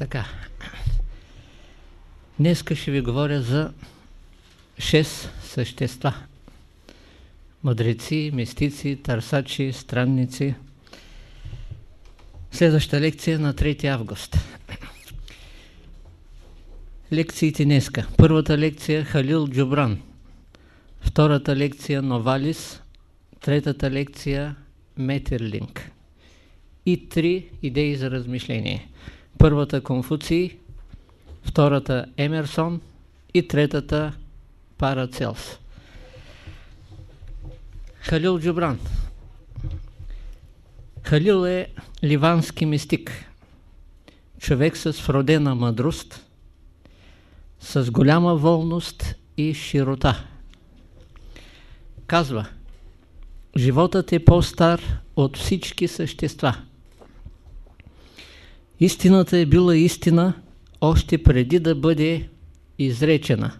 Така. Днеска ще ви говоря за шест същества. Мъдреци, мистици, търсачи, странници. Следваща лекция на 3 август. Лекциите днеска. Първата лекция Халил Джубран. Втората лекция Новалис. Третата лекция Метерлинг. И три идеи за размишление. Първата Конфуций, втората Емерсон и третата Парацелс. Халил Джубран. Халил е ливански мистик. Човек с вродена мъдрост, с голяма волност и широта. Казва, животът е по-стар от всички същества. Истината е била истина още преди да бъде изречена.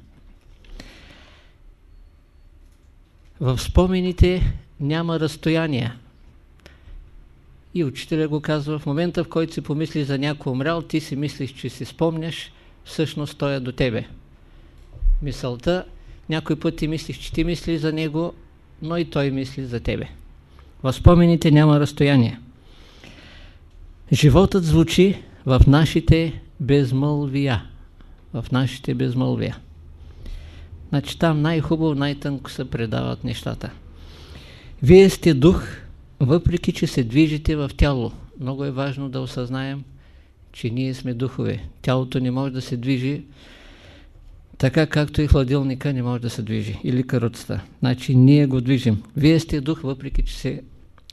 В спомените няма разстояния. И учителя го казва, в момента в който си помисли за някой умрял, ти си мислиш, че си спомняш, всъщност той е до тебе. Мисълта, някой път ти мислиш, че ти мисли за него, но и той мисли за тебе. В спомените няма разстояние. Животът звучи в нашите безмълвия. В нашите безмълвия. Значи там най-хубаво, най-тънко се предават нещата. Вие сте дух, въпреки че се движите в тяло. Много е важно да осъзнаем, че ние сме духове. Тялото не може да се движи така както и хладилника не може да се движи, или каруцата. Значи ние го движим. Вие сте дух, въпреки че се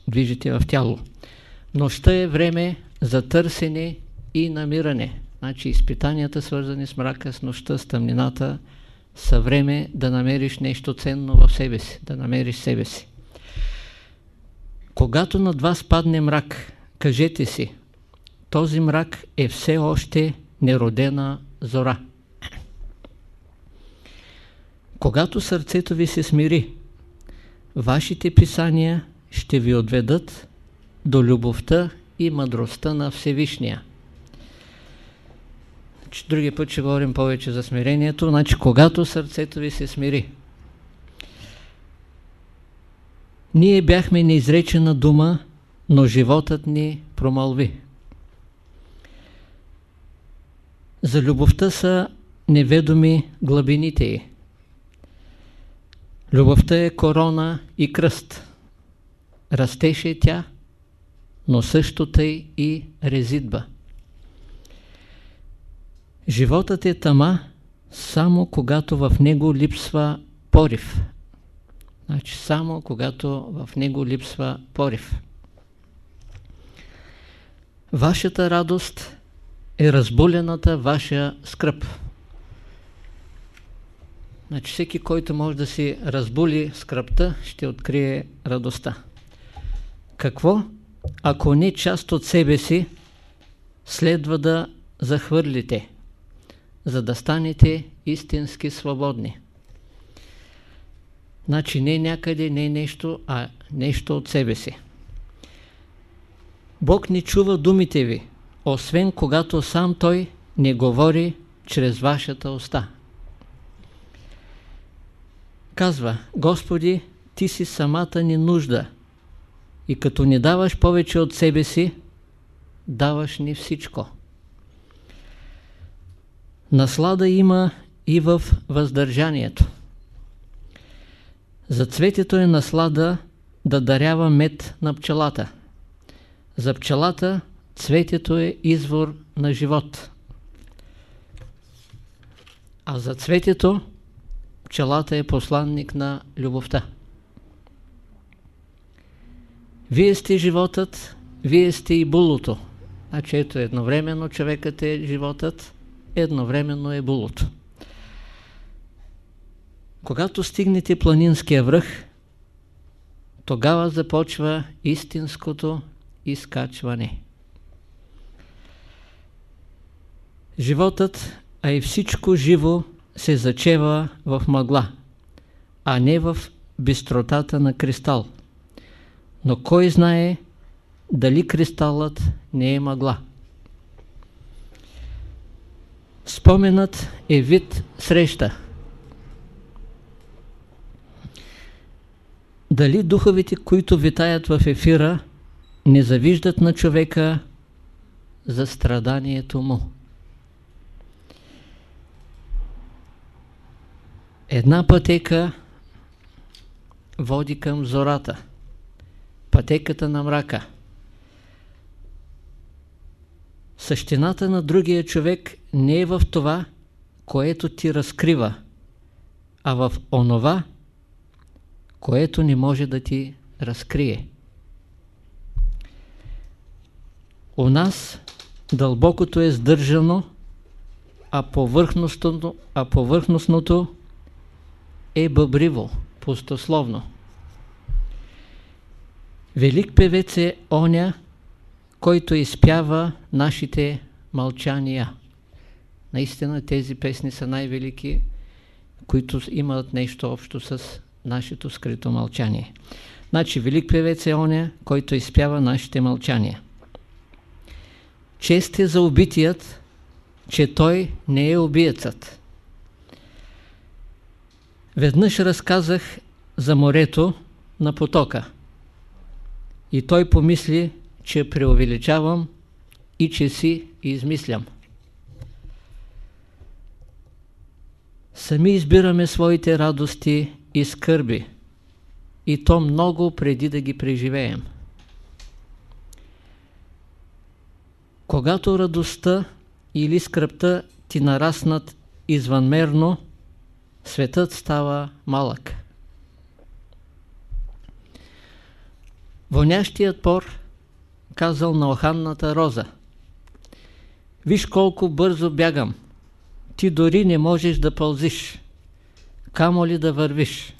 движите в тяло. Нощта е време за търсене и намиране. Значи изпитанията, свързани с мрака, с нощта, с тъмнината, са време да намериш нещо ценно в себе си, да намериш себе си. Когато над вас падне мрак, кажете си, този мрак е все още неродена зора. Когато сърцето ви се смири, вашите писания ще ви отведат до любовта и мъдростта на Всевишния. Значи, другия път ще говорим повече за смирението. Значи, когато сърцето ви се смири. Ние бяхме неизречена дума, но животът ни промълви. За любовта са неведоми глъбините й. Любовта е корона и кръст. Растеше тя, но също тъй и резидба. Животът е тама, само когато в него липсва порив. Значи само когато в него липсва порив. Вашата радост е разбулената ваша скръп. Значи всеки, който може да си разбули скръпта, ще открие радостта. Какво? Ако не част от себе си, следва да захвърлите, за да станете истински свободни. Значи не някъде, не нещо, а нещо от себе си. Бог не чува думите ви, освен когато сам Той не говори чрез вашата уста. Казва, Господи, Ти си самата ни нужда и като ни даваш повече от себе си, даваш ни всичко. Наслада има и в въздържанието. За цветето е наслада да дарява мед на пчелата. За пчелата цветето е извор на живот. А за цветето пчелата е посланник на любовта. Вие сте животът, вие сте и булото. Значи ето едновременно човекът е животът, едновременно е булото. Когато стигнете планинския връх, тогава започва истинското изкачване. Животът, а и всичко живо се зачева в мъгла, а не в бистротата на кристал. Но кой знае дали кристалът не е мъгла? Споменът е вид среща. Дали духовите, които витаят в ефира, не завиждат на човека за страданието му? Една пътека води към зората, пътеката на мрака. Същината на другия човек не е в това, което ти разкрива, а в онова, което не може да ти разкрие. У нас дълбокото е сдържано, а повърхностното, а повърхностното е бъбриво, пустословно. Велик певец е оня, който изпява нашите мълчания. Наистина тези песни са най-велики, които имат нещо общо с нашето скрито мълчание. Значи, велик певец е оня, който изпява нашите мълчания. Чест е за убитият, че той не е убиецът. Веднъж разказах за морето на потока и той помисли, че преувеличавам и че си измислям. Сами избираме своите радости и скърби и то много преди да ги преживеем. Когато радостта или скръпта ти нараснат извънмерно, светът става малък. Вонящият пор казал на оханната роза Виж колко бързо бягам, ти дори не можеш да пълзиш, камо ли да вървиш.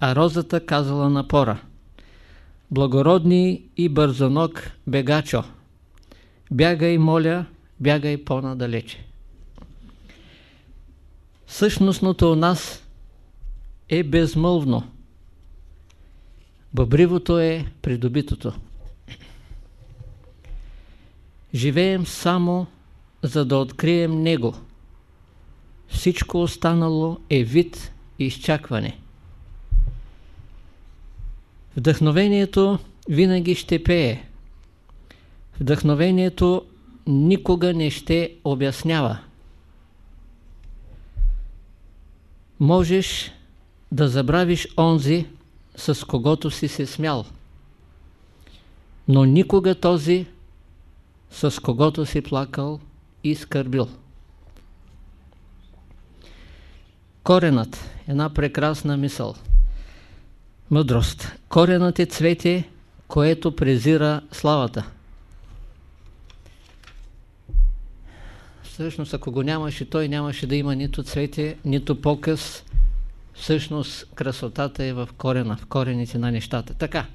А розата казала на пора Благородни и бързоног бегачо, бягай, моля, бягай по-надалече. Същностното у нас е безмълвно. Бъбривото е придобитото. Живеем само за да открием Него. Всичко останало е вид изчакване. Вдъхновението винаги ще пее. Вдъхновението никога не ще обяснява. Можеш да забравиш онзи, с когото си се смял, но никога този, с когото си плакал и скърбил. Коренът – една прекрасна мисъл. Мъдрост. Коренът е цвете, което презира славата. Всъщност, ако го нямаше, той нямаше да има нито цвете, нито показ. Всъщност, красотата е в корена, в корените на нещата. Така.